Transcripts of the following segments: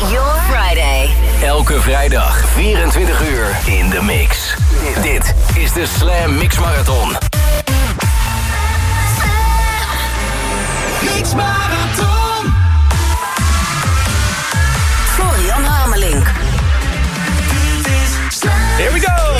your Friday. Elke vrijdag 24 uur in de mix. Dit is de Slam Mix Marathon. Mix Marathon. Florian Hamelink. Here we go!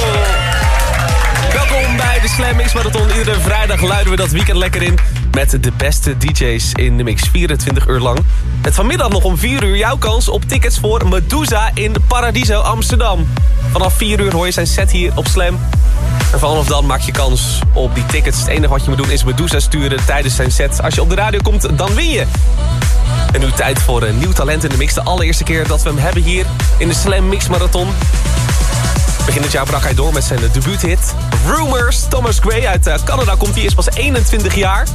Welkom bij de Slam Mix Marathon. Iedere vrijdag luiden we dat weekend lekker in... met de beste DJ's in de mix, 24 uur lang. Met vanmiddag nog om 4 uur jouw kans op tickets voor Medusa in Paradiso Amsterdam. Vanaf 4 uur hoor je zijn set hier op Slam. En vanaf dan maak je kans op die tickets. Het enige wat je moet doen is Medusa sturen tijdens zijn set. Als je op de radio komt, dan win je. En nu tijd voor een nieuw talent in de mix. De allereerste keer dat we hem hebben hier in de Slam Mix Marathon. Begin dit jaar brak hij door met zijn debuuthit Rumors. Thomas Gray uit eh, Canada komt hij, is pas 21 jaar.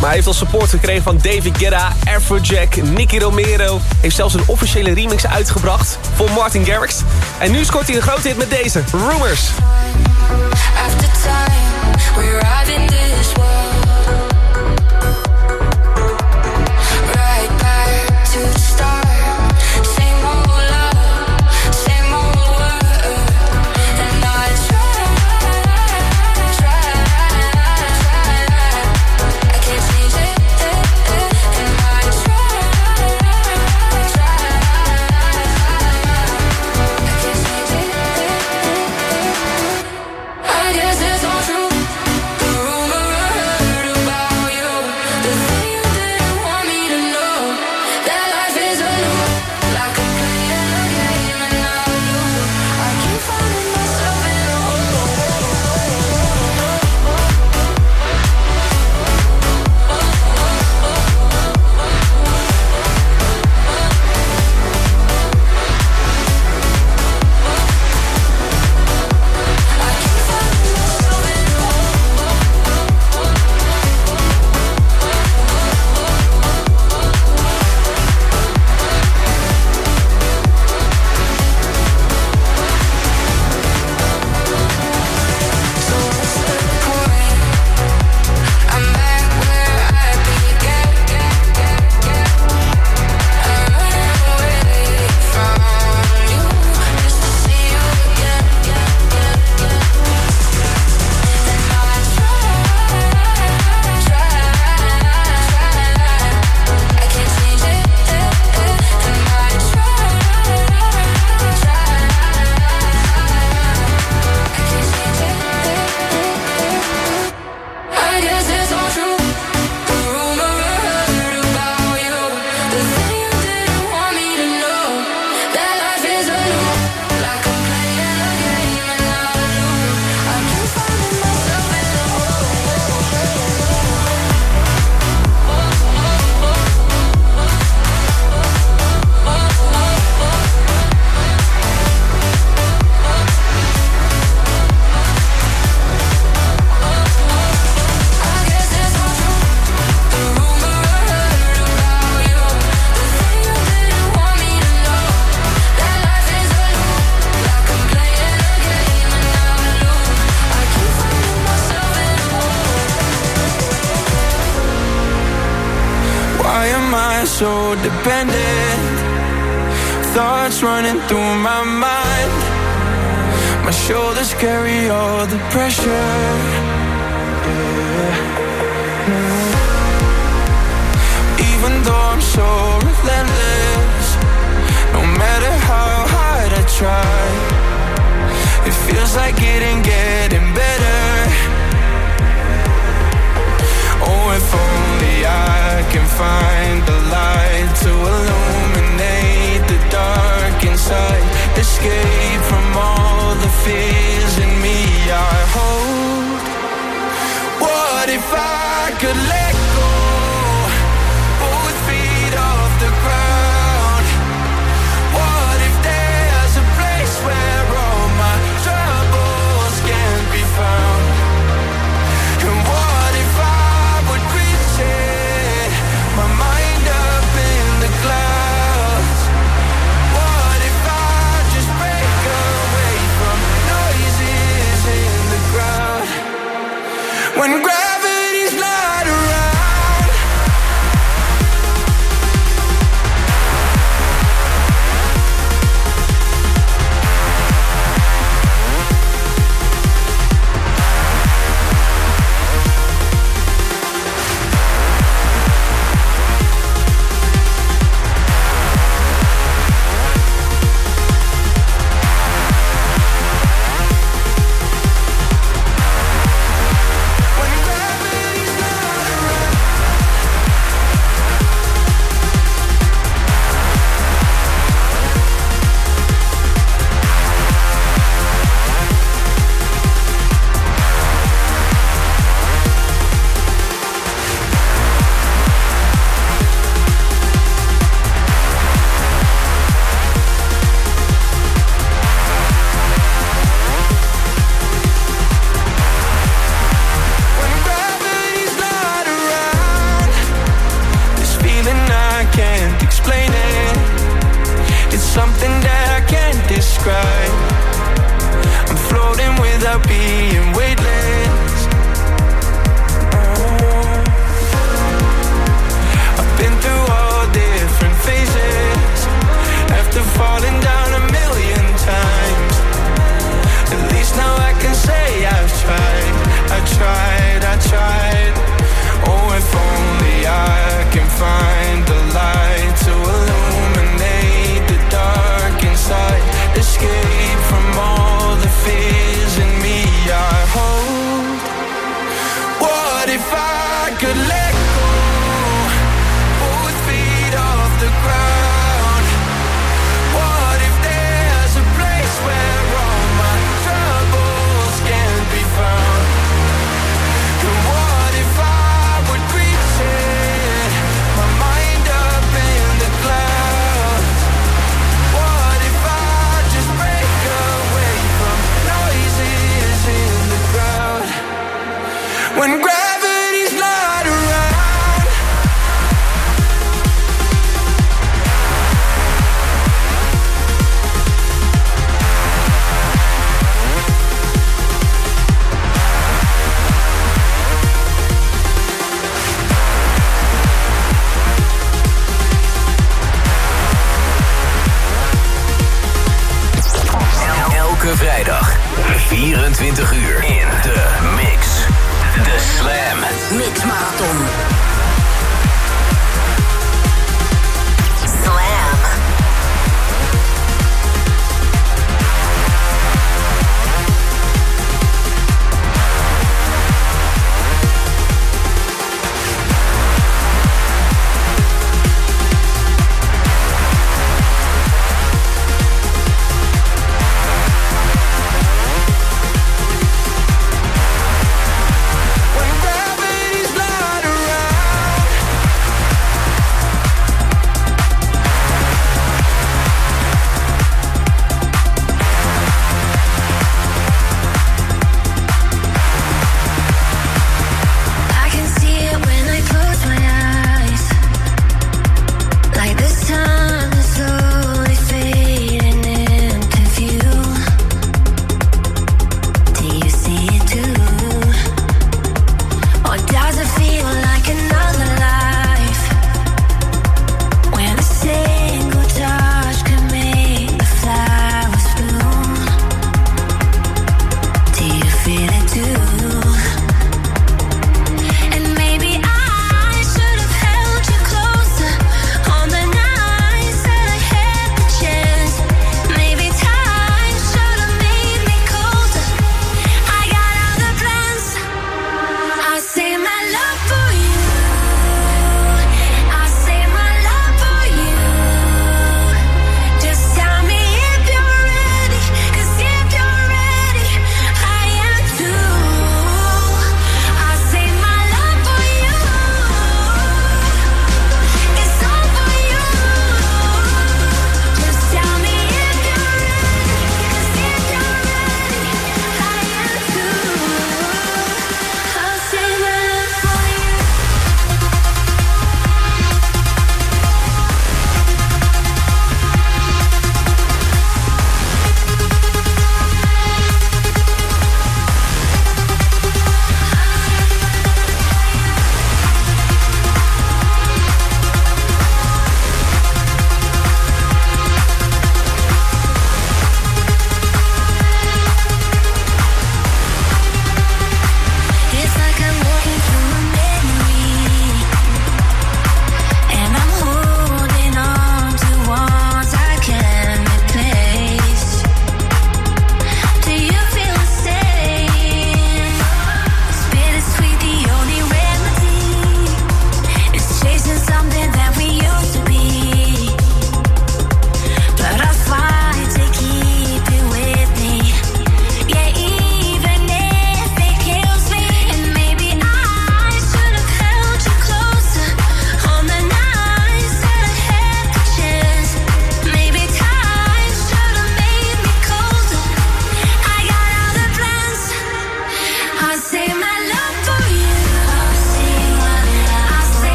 Maar hij heeft al support gekregen van David Guetta, Afrojack, Nicky Romero. Heeft zelfs een officiële remix uitgebracht voor Martin Garrix. En nu scoort hij een grote hit met deze, Rumors. After time, we dependent? Thoughts running through my mind. My shoulders carry all the pressure. Even though I'm so relentless, no matter how hard I try, it feels like it ain't getting better. Oh, if only I can find the light to illuminate the dark inside. Escape from all the fears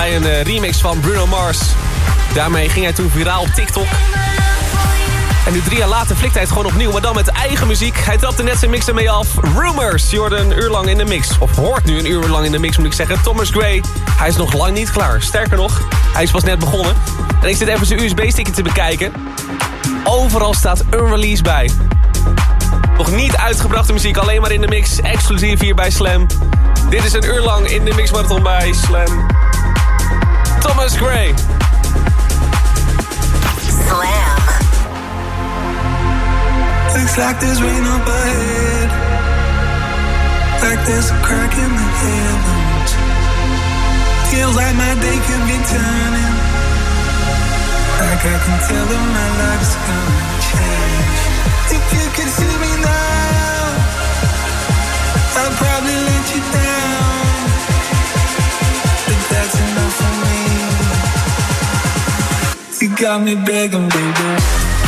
bij een eh, remix van Bruno Mars. Daarmee ging hij toen viraal op TikTok. En nu drie jaar later flikt hij het gewoon opnieuw, maar dan met eigen muziek. Hij trapte net zijn mix ermee af. Rumors, je een uur lang in de mix. Of hoort nu een uur lang in de mix, moet ik zeggen. Thomas Gray, hij is nog lang niet klaar. Sterker nog, hij is pas net begonnen. En ik zit even zijn USB-sticker te bekijken. Overal staat een release bij. Nog niet uitgebrachte muziek, alleen maar in de mix. Exclusief hier bij Slam. Dit is een uur lang in de Mix Marathon bij Slam. Thomas Gray. Slam. Looks like there's rain up ahead. Like there's a crack in the heavens. Feels like my day could be turning. Like I can tell that my life's gonna change. If you could see me now, I'll probably let you down. Got me begging, baby.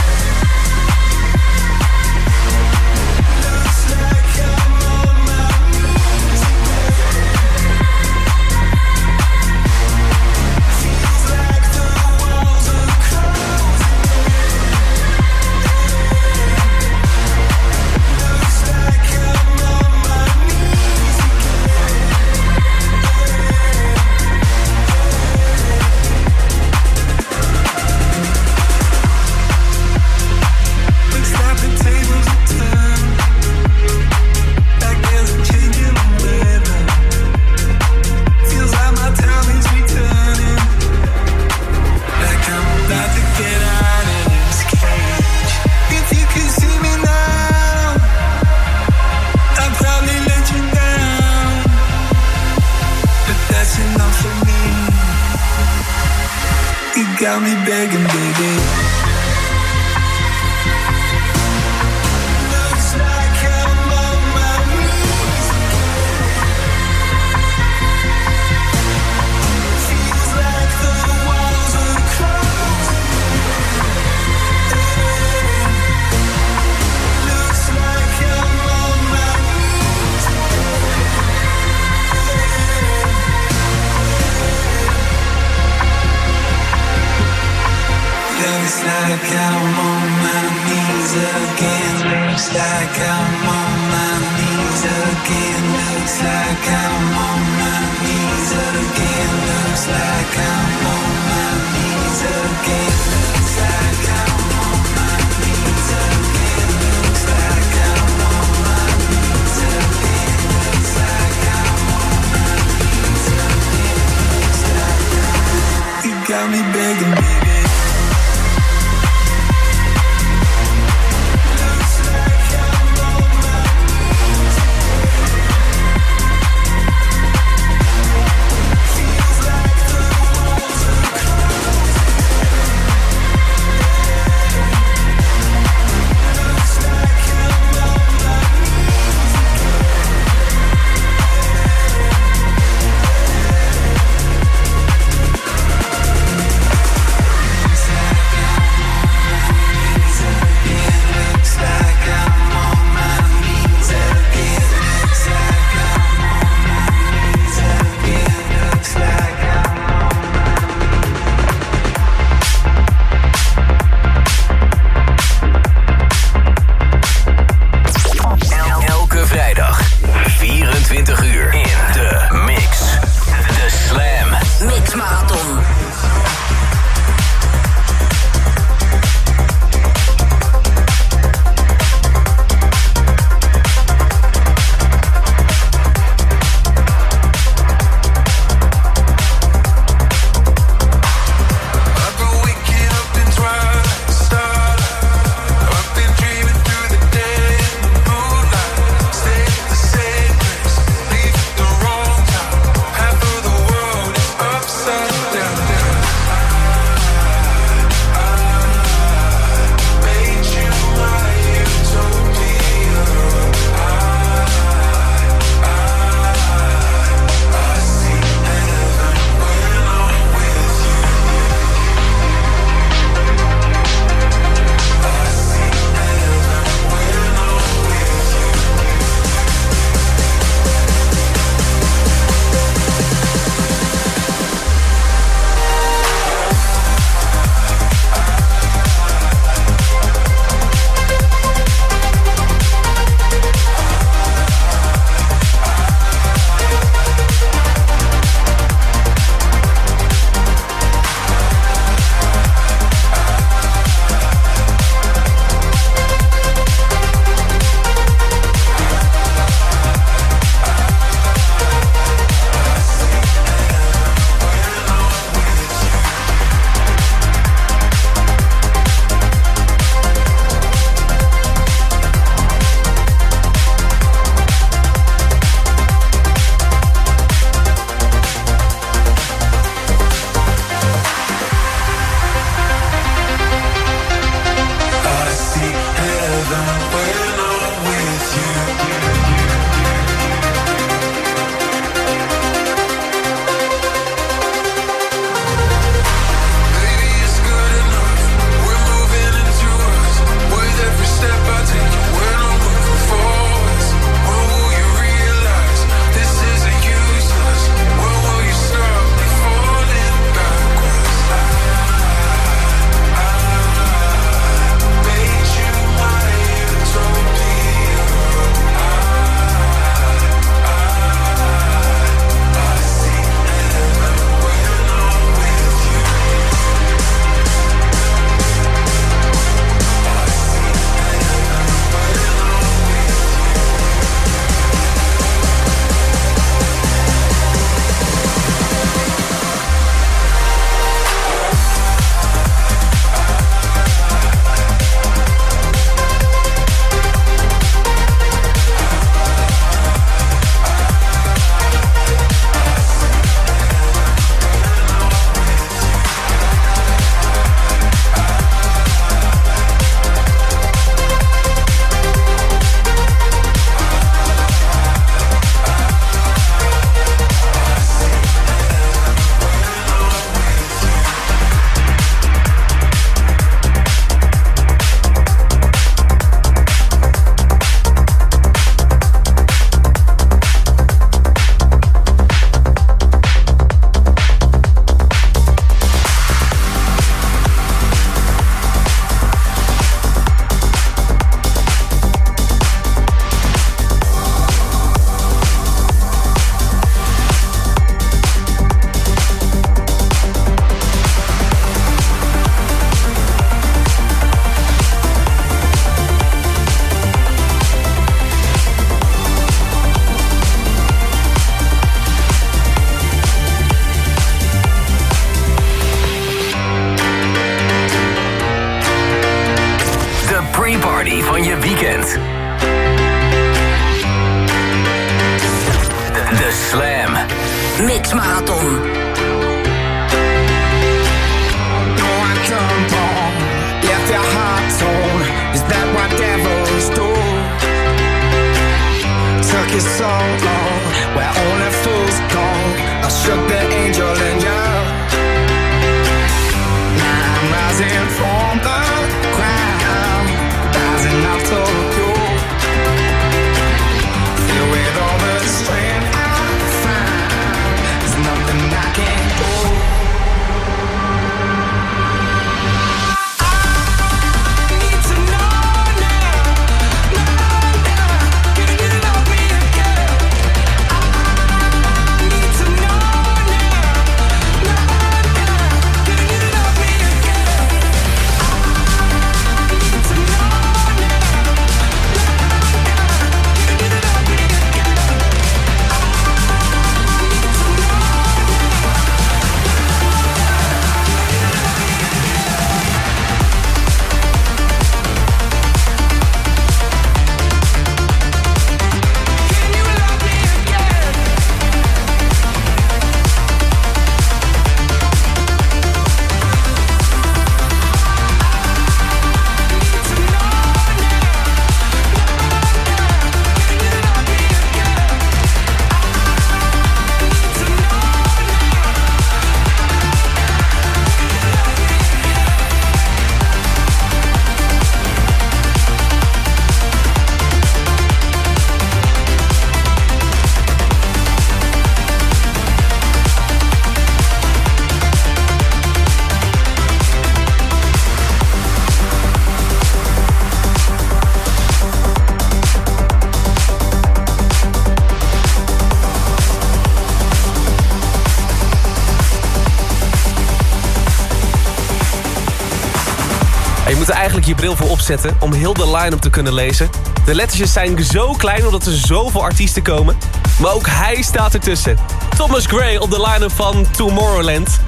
Bril voor opzetten om heel de line-up te kunnen lezen. De lettertjes zijn zo klein omdat er zoveel artiesten komen. Maar ook hij staat ertussen. Thomas Gray op de line-up van Tomorrowland.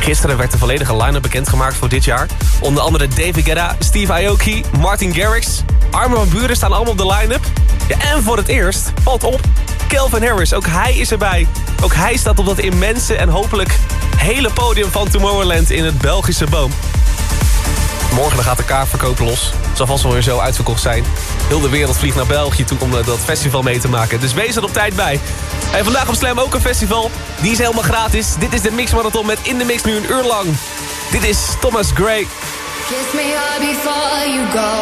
Gisteren werd de volledige line-up bekendgemaakt voor dit jaar. Onder andere David Guetta, Steve Aoki, Martin Garrix. Armin van Buren staan allemaal op de line-up. Ja, en voor het eerst valt op Kelvin Harris. Ook hij is erbij. Ook hij staat op dat immense en hopelijk hele podium van Tomorrowland in het Belgische Boom. Morgen gaat de kaartverkoop los. Het zal vast wel weer zo uitverkocht zijn. Heel de wereld vliegt naar België toe om eh, dat festival mee te maken. Dus wees er op tijd bij. En vandaag op Slam ook een festival. Die is helemaal gratis. Dit is de Mix Marathon met In de Mix nu een uur lang. Dit is Thomas Gray. Kiss me hard before you go.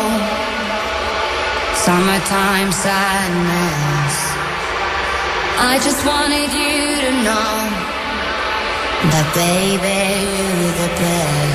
Summertime sadness. I just wanted you to know that baby you're the best.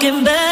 looking back.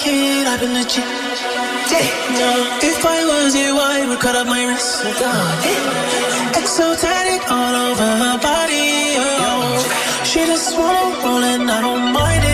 kid, I've been a G. Yeah. If I was you, I would cut up my wrists and. Exotic all over her body. Oh. She just wanna roll and I don't mind it.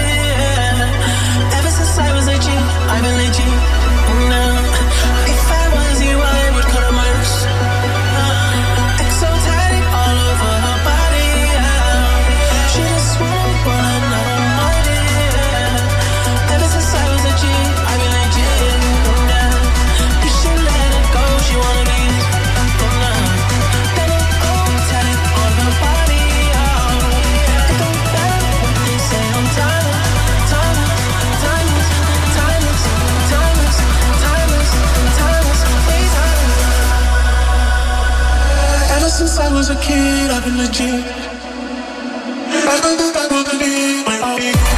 was a kid, I've been legit. I don't think I will believe my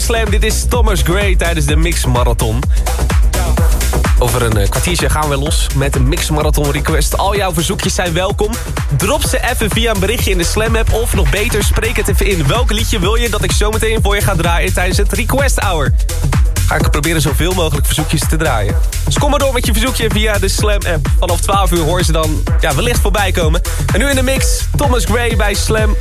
Slam. Dit is Thomas Gray tijdens de Mix Marathon. Over een eh, kwartier gaan we los met een Mix Marathon Request. Al jouw verzoekjes zijn welkom. Drop ze even via een berichtje in de Slam app. Of nog beter, spreek het even in. Welk liedje wil je dat ik zo meteen voor je ga draaien tijdens het Request Hour? Ga ik proberen zoveel mogelijk verzoekjes te draaien. Dus kom maar door met je verzoekje via de Slam app. Vanaf 12 uur hoor je ze dan ja, wellicht voorbij komen. En nu in de mix, Thomas Gray bij Slam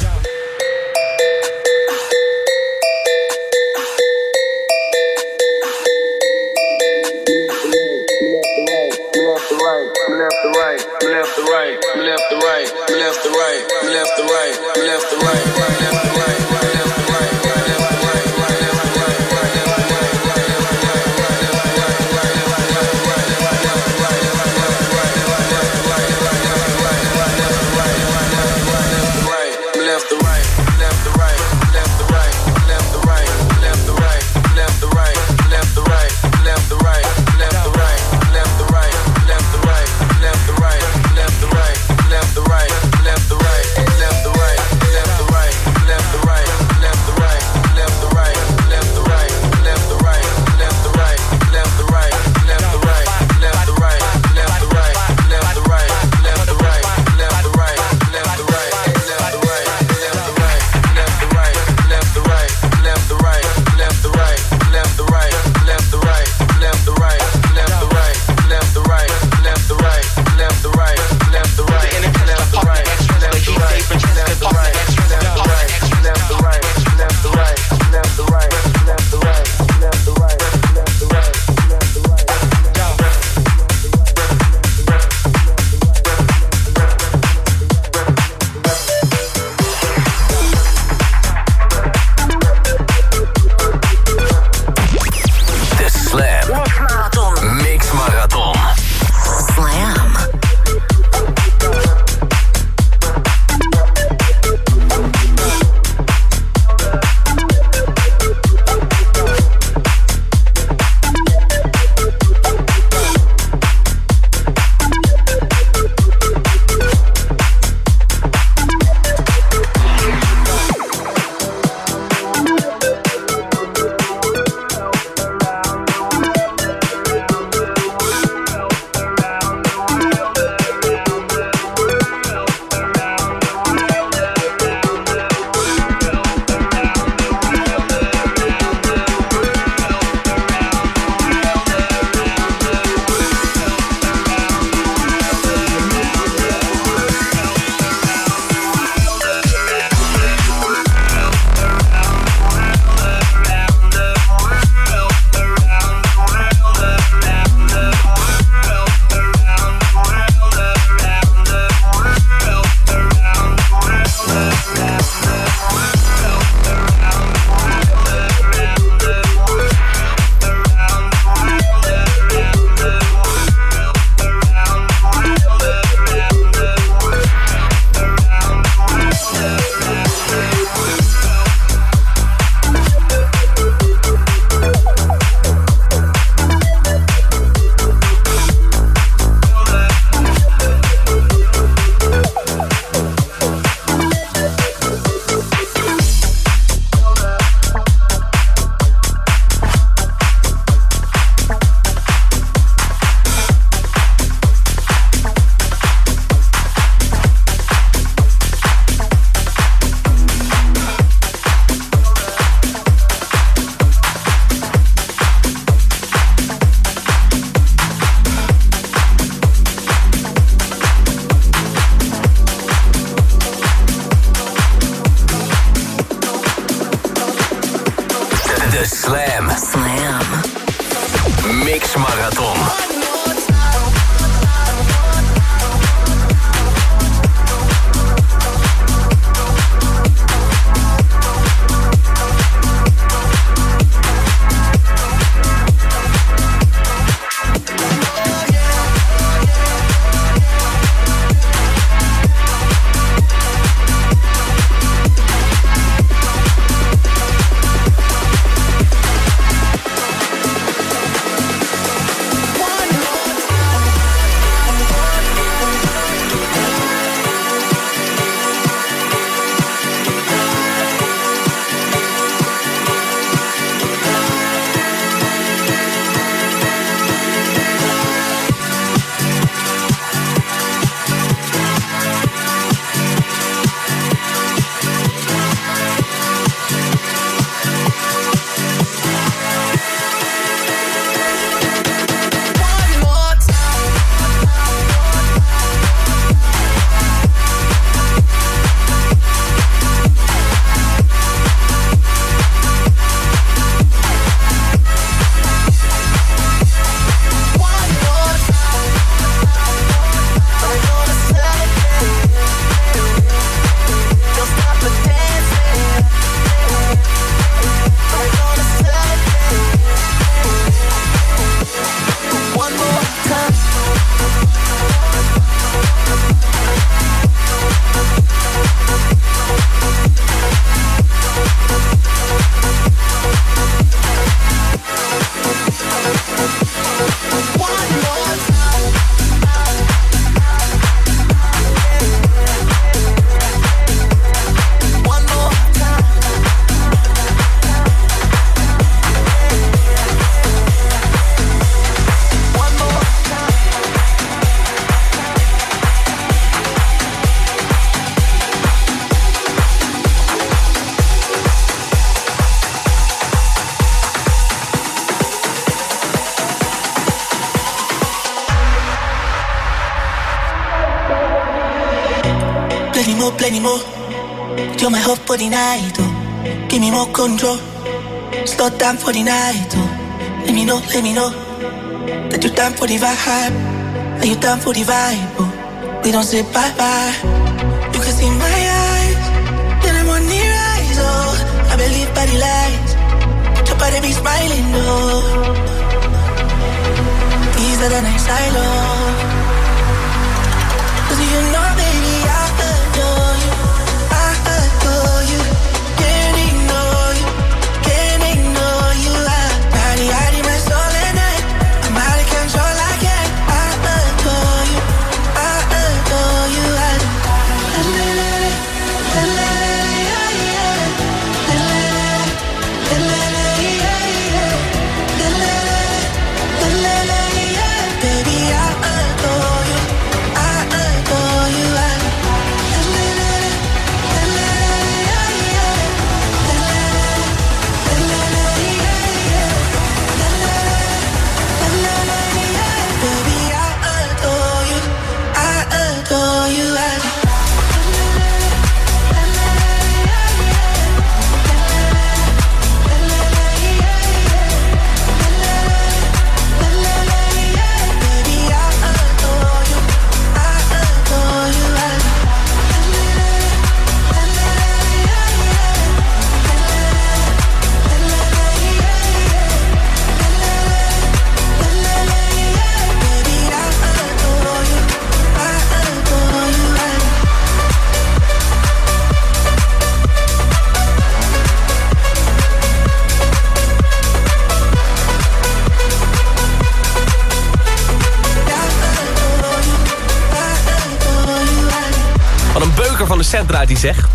You're my hope for the night, oh. Give me more control. Slow down for the night, oh. Let me know, let me know. That you down for the vibe. Are you down for the vibe, oh. We don't say bye bye. You can see my eyes. Then I'm on the rise, oh. I believe by the lights. Your body be smiling, oh. These are the nights I love.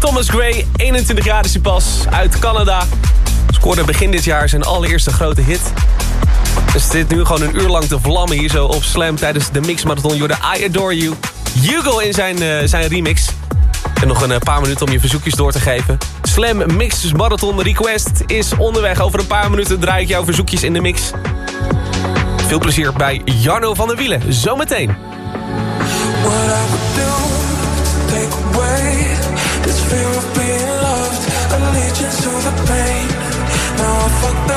Thomas Gray, 21 jaar is hij pas, uit Canada. Scoorde begin dit jaar zijn allereerste grote hit. Dus zit nu gewoon een uur lang te vlammen hier zo op Slam... tijdens de Mix Marathon. Jorde I Adore You. Hugo in zijn, eh, zijn remix. En nog een eh, paar minuten om je verzoekjes door te geven. Slam Mix Marathon Request is onderweg. Over een paar minuten draai ik jouw verzoekjes in de mix. Veel plezier bij Jarno van der Wielen. Zometeen. Fucked